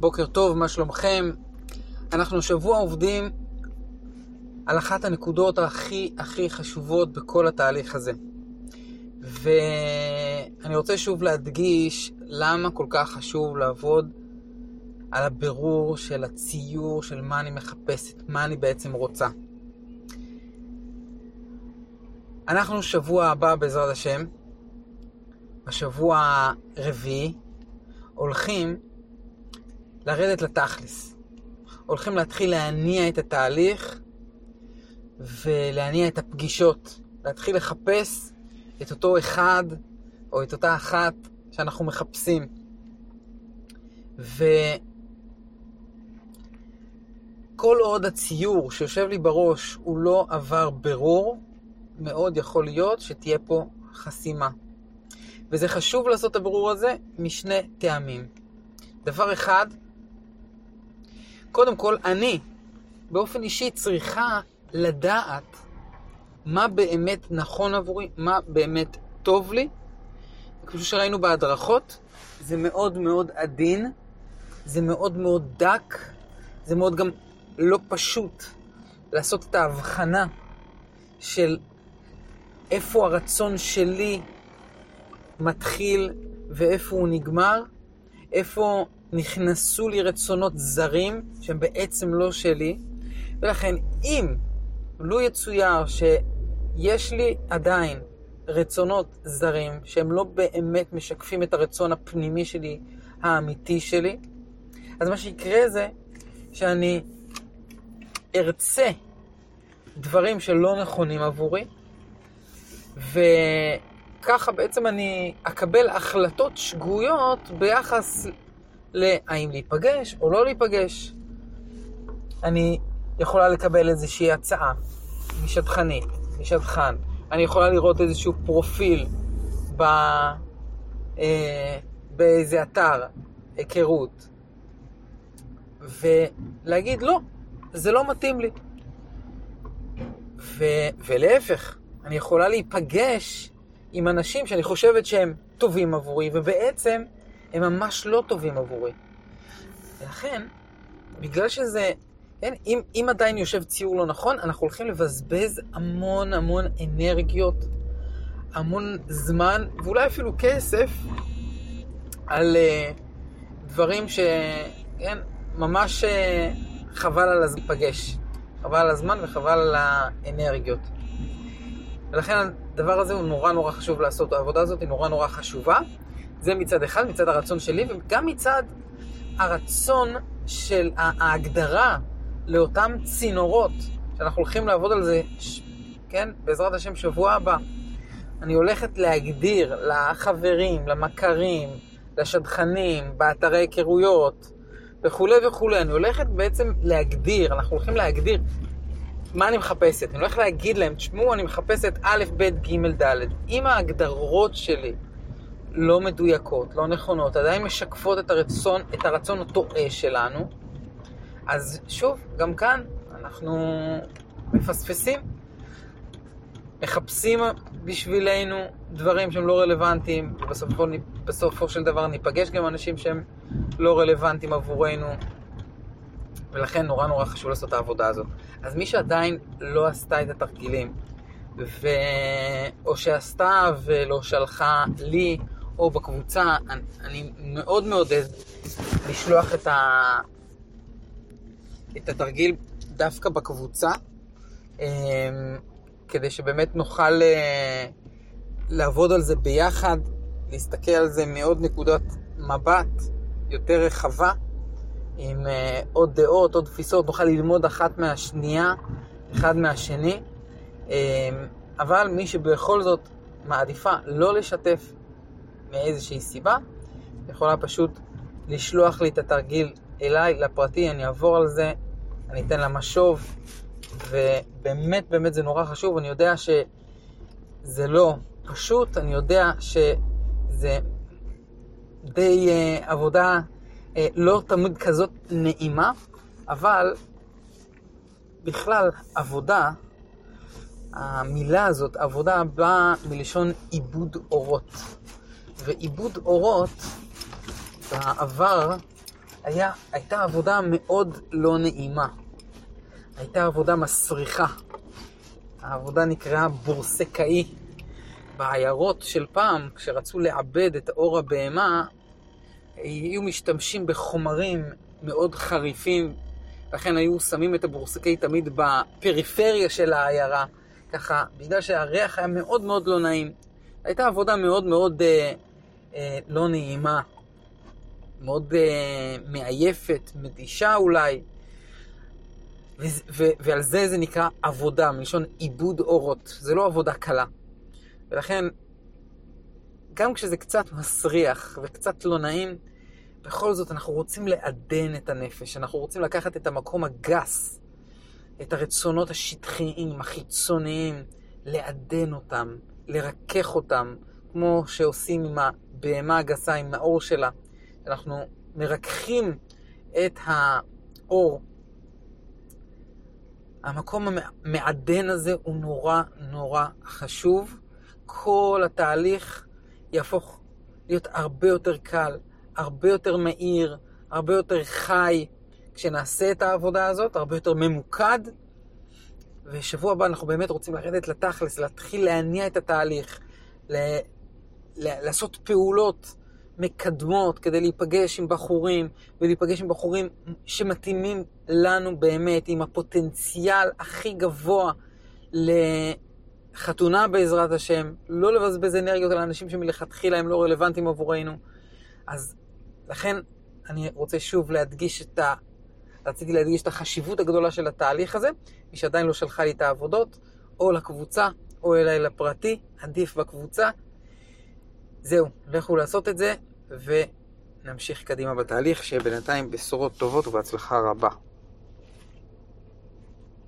בוקר טוב, מה שלומכם? אנחנו שבוע עובדים על אחת הנקודות הכי הכי חשובות בכל התהליך הזה. ואני רוצה שוב להדגיש למה כל כך חשוב לעבוד על הבירור של הציור של מה אני מחפשת, מה אני בעצם רוצה. אנחנו שבוע הבא, בעזרת השם, בשבוע הרביעי, הולכים לרדת לתכלס. הולכים להתחיל להניע את התהליך ולהניע את הפגישות. להתחיל לחפש את אותו אחד או את אותה אחת שאנחנו מחפשים. וכל עוד הציור שיושב לי בראש הוא לא עבר ברור, מאוד יכול להיות שתהיה פה חסימה. וזה חשוב לעשות את הבירור הזה משני טעמים. דבר אחד, קודם כל, אני באופן אישי צריכה לדעת מה באמת נכון עבורי, מה באמת טוב לי. כמו שראינו בהדרכות, זה מאוד מאוד עדין, זה מאוד מאוד דק, זה מאוד גם לא פשוט לעשות את ההבחנה של איפה הרצון שלי מתחיל ואיפה הוא נגמר, איפה נכנסו לי רצונות זרים שהם בעצם לא שלי, ולכן אם לו יצויר שיש לי עדיין רצונות זרים שהם לא באמת משקפים את הרצון הפנימי שלי, האמיתי שלי, אז מה שיקרה זה שאני ארצה דברים שלא נכונים עבורי, וככה בעצם אני אקבל החלטות שגויות ביחס להאם להיפגש או לא להיפגש. אני יכולה לקבל איזושהי הצעה משדכנית, משדכן. אני יכולה לראות איזשהו פרופיל ב... אה, באיזה אתר, היכרות, ולהגיד, לא, זה לא מתאים לי. ו... ולהפך, אני יכולה להיפגש עם אנשים שאני חושבת שהם טובים עבורי, ובעצם הם ממש לא טובים עבורי. ולכן, בגלל שזה, כן, אם, אם עדיין יושב ציור לא נכון, אנחנו הולכים לבזבז המון המון אנרגיות, המון זמן, ואולי אפילו כסף, על uh, דברים ש... כן, ממש uh, חבל על הזמן. חבל על הזמן וחבל על האנרגיות. ולכן הדבר הזה הוא נורא נורא חשוב לעשות, העבודה הזאת היא נורא נורא חשובה. זה מצד אחד, מצד הרצון שלי, וגם מצד הרצון של ההגדרה לאותם צינורות, שאנחנו הולכים לעבוד על זה, כן, בעזרת השם, שבוע הבא. אני הולכת להגדיר לחברים, למכרים, לשדכנים, באתרי היכרויות וכולי וכולי. אני הולכת בעצם להגדיר, אנחנו הולכים להגדיר מה אני מחפשת. אני הולך להגיד להם, תשמעו, אני מחפשת א', ב', ג', ד'. אם ההגדרות שלי לא מדויקות, לא נכונות, עדיין משקפות את הרצון, את הרצון הטועה שלנו, אז שוב, גם כאן אנחנו מפספסים, מחפשים בשבילנו דברים שהם לא רלוונטיים, ובסופו בסופו של דבר ניפגש גם אנשים שהם לא רלוונטיים עבורנו, ולכן נורא נורא חשוב לעשות את העבודה הזאת. אז מי שעדיין לא עשתה את התרגילים, ו... או שעשתה ולא שלחה לי, או בקבוצה, אני, אני מאוד מעודד לשלוח את, ה... את התרגיל דווקא בקבוצה, אמ, כדי שבאמת נוכל אה, לעבוד על זה ביחד, להסתכל על זה מעוד נקודת מבט יותר רחבה, עם אה, עוד דעות, עוד תפיסות, נוכל ללמוד אחת מהשנייה, אחד מהשני. אמ, אבל מי שבכל זאת מעדיפה לא לשתף מאיזושהי סיבה, יכולה פשוט לשלוח לי את התרגיל אליי, לפרטי, אני אעבור על זה, אני אתן לה משוב, ובאמת באמת זה נורא חשוב, אני יודע שזה לא פשוט, אני יודע שזה די uh, עבודה uh, לא תמיד כזאת נעימה, אבל בכלל עבודה, המילה הזאת, עבודה, באה מלשון עיבוד אורות. ועיבוד אורות בעבר היה, הייתה עבודה מאוד לא נעימה. הייתה עבודה מסריחה. העבודה נקראה בורסקאי. בעיירות של פעם, כשרצו לעבד את אור הבהמה, היו משתמשים בחומרים מאוד חריפים, לכן היו שמים את הבורסקאי תמיד בפריפריה של העיירה, ככה, בגלל שהריח היה מאוד מאוד לא נעים. הייתה עבודה מאוד מאוד אה, אה, לא נעימה, מאוד אה, מעייפת, מדישה אולי, ו- ו- ועל זה זה נקרא עבודה, מלשון עיבוד אורות. זה לא עבודה קלה. ולכן, גם כשזה קצת מסריח וקצת לא נעים, בכל זאת אנחנו רוצים לעדן את הנפש, אנחנו רוצים לקחת את המקום הגס, את הרצונות השטחיים, החיצוניים, לעדן אותם, לרכך אותם, כמו שעושים עם הבהמה הגסה, עם האור שלה. אנחנו מרככים את האור. המקום המעדן הזה הוא נורא נורא חשוב. כל התהליך יהפוך להיות הרבה יותר קל, הרבה יותר מהיר, הרבה יותר חי, כשנעשה את העבודה הזאת, הרבה יותר ממוקד. ושבוע הבא אנחנו באמת רוצים לרדת לתכלס, להתחיל להניע את התהליך. לעשות פעולות מקדמות כדי להיפגש עם בחורים, ולהיפגש עם בחורים שמתאימים לנו באמת, עם הפוטנציאל הכי גבוה לחתונה בעזרת השם, לא לבזבז אנרגיות על אנשים שמלכתחילה הם לא רלוונטיים עבורנו. אז לכן אני רוצה שוב להדגיש את ה... רציתי להדגיש את החשיבות הגדולה של התהליך הזה. מי שעדיין לא שלחה לי את העבודות, או לקבוצה, או אליי לפרטי, עדיף בקבוצה. זהו, לכו לעשות את זה, ונמשיך קדימה בתהליך, שבינתיים בשורות טובות ובהצלחה רבה.